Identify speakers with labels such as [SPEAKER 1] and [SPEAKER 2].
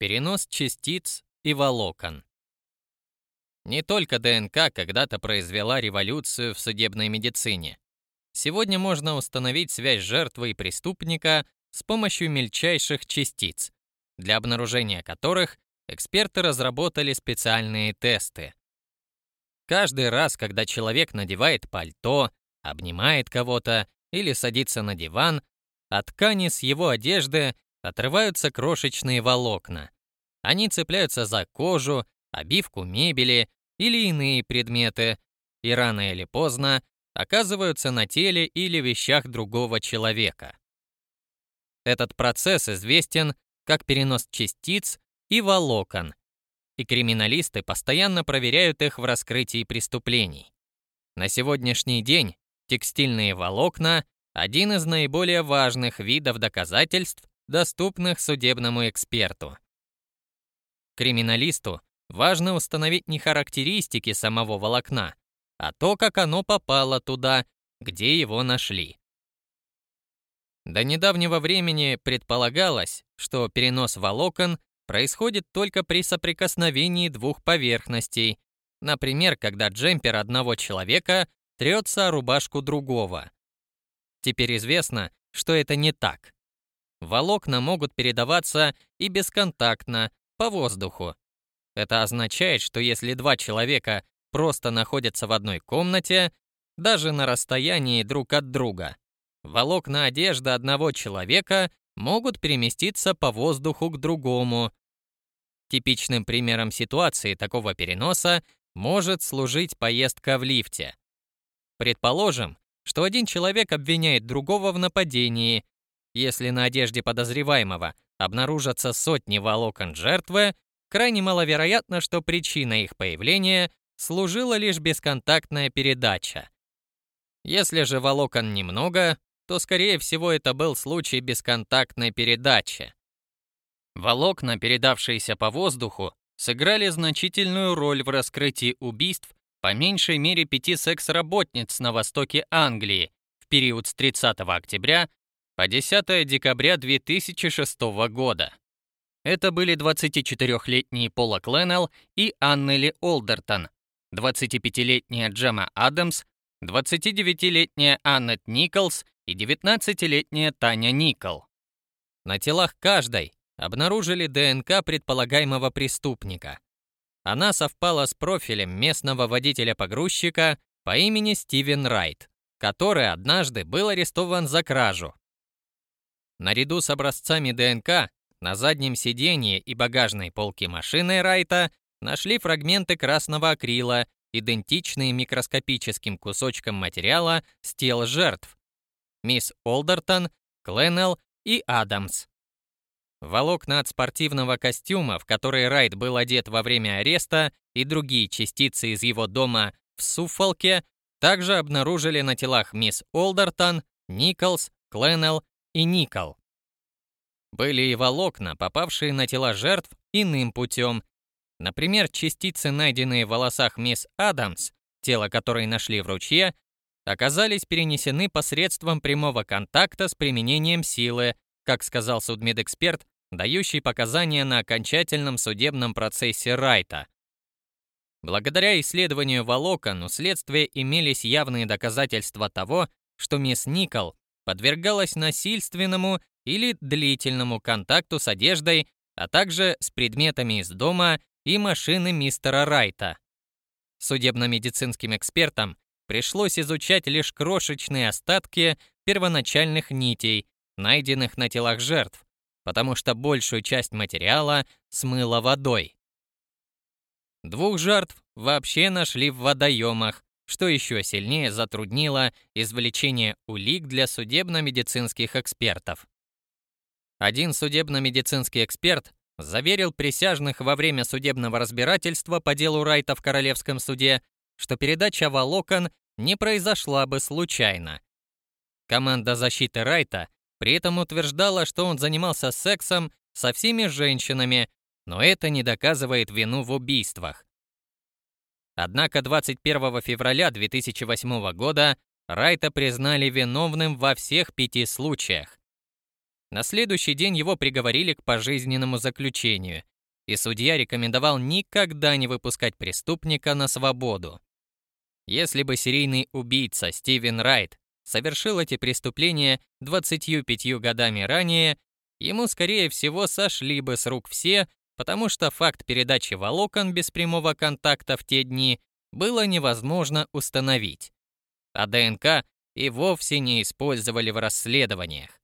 [SPEAKER 1] Перенос частиц и волокон. Не только ДНК когда-то произвела революцию в судебной медицине. Сегодня можно установить связь жертвы и преступника с помощью мельчайших частиц, для обнаружения которых эксперты разработали специальные тесты. Каждый раз, когда человек надевает пальто, обнимает кого-то или садится на диван, от ткани с его одежды отрываются крошечные волокна. Они цепляются за кожу, обивку мебели или иные предметы, и рано или поздно оказываются на теле или вещах другого человека. Этот процесс известен как перенос частиц и волокон, и криминалисты постоянно проверяют их в раскрытии преступлений. На сегодняшний день текстильные волокна – один из наиболее важных видов доказательств, доступных судебному эксперту. Криминалисту важно установить не характеристики самого волокна, а то, как оно попало туда, где его нашли. До недавнего времени предполагалось, что перенос волокон происходит только при соприкосновении двух поверхностей, например, когда джемпер одного человека трется о рубашку другого. Теперь известно, что это не так. Волокна могут передаваться и бесконтактно, по воздуху. Это означает, что если два человека просто находятся в одной комнате, даже на расстоянии друг от друга, волокна одежды одного человека могут переместиться по воздуху к другому. Типичным примером ситуации такого переноса может служить поездка в лифте. Предположим, что один человек обвиняет другого в нападении, если на одежде подозреваемого обнаружатся сотни волокон жертвы, крайне маловероятно, что причиной их появления служила лишь бесконтактная передача. Если же волокон немного, то, скорее всего, это был случай бесконтактной передачи. Волокна, передавшиеся по воздуху, сыграли значительную роль в раскрытии убийств по меньшей мере пяти секс-работниц на востоке Англии в период с 30 октября по 10 декабря 2006 года. Это были 24-летние Пола Кленнелл и Аннели Олдертон, 25-летняя Джема Адамс, 29-летняя Аннет Николс и 19-летняя Таня Никол. На телах каждой обнаружили ДНК предполагаемого преступника. Она совпала с профилем местного водителя-погрузчика по имени Стивен Райт, который однажды был арестован за кражу. Наряду с образцами ДНК на заднем сиденье и багажной полке машины Райта нашли фрагменты красного акрила, идентичные микроскопическим кусочкам материала с тел жертв. Мисс Олдертон, Кленнелл и Адамс. Волокна от спортивного костюма, в который Райт был одет во время ареста, и другие частицы из его дома в Суффолке также обнаружили на телах мисс Олдертон, Николс, Кленнелл и Никол. Были и волокна, попавшие на тела жертв иным путем. Например, частицы, найденные в волосах мисс Адамс, тело которой нашли в ручье, оказались перенесены посредством прямого контакта с применением силы, как сказал судмедэксперт, дающий показания на окончательном судебном процессе Райта. Благодаря исследованию волокон у следствия имелись явные доказательства того, что мисс Никол подвергалась насильственному или длительному контакту с одеждой, а также с предметами из дома и машины мистера Райта. Судебно-медицинским экспертам пришлось изучать лишь крошечные остатки первоначальных нитей, найденных на телах жертв, потому что большую часть материала смыло водой. Двух жертв вообще нашли в водоемах, что еще сильнее затруднило извлечение улик для судебно-медицинских экспертов. Один судебно-медицинский эксперт заверил присяжных во время судебного разбирательства по делу Райта в Королевском суде, что передача волокон не произошла бы случайно. Команда защиты Райта при этом утверждала, что он занимался сексом со всеми женщинами, но это не доказывает вину в убийствах. Однако 21 февраля 2008 года Райта признали виновным во всех пяти случаях. На следующий день его приговорили к пожизненному заключению, и судья рекомендовал никогда не выпускать преступника на свободу. Если бы серийный убийца Стивен Райт совершил эти преступления 25 годами ранее, ему, скорее всего, сошли бы с рук все, потому что факт передачи волокон без прямого контакта в те дни было невозможно установить. А ДНК и вовсе не использовали в расследованиях.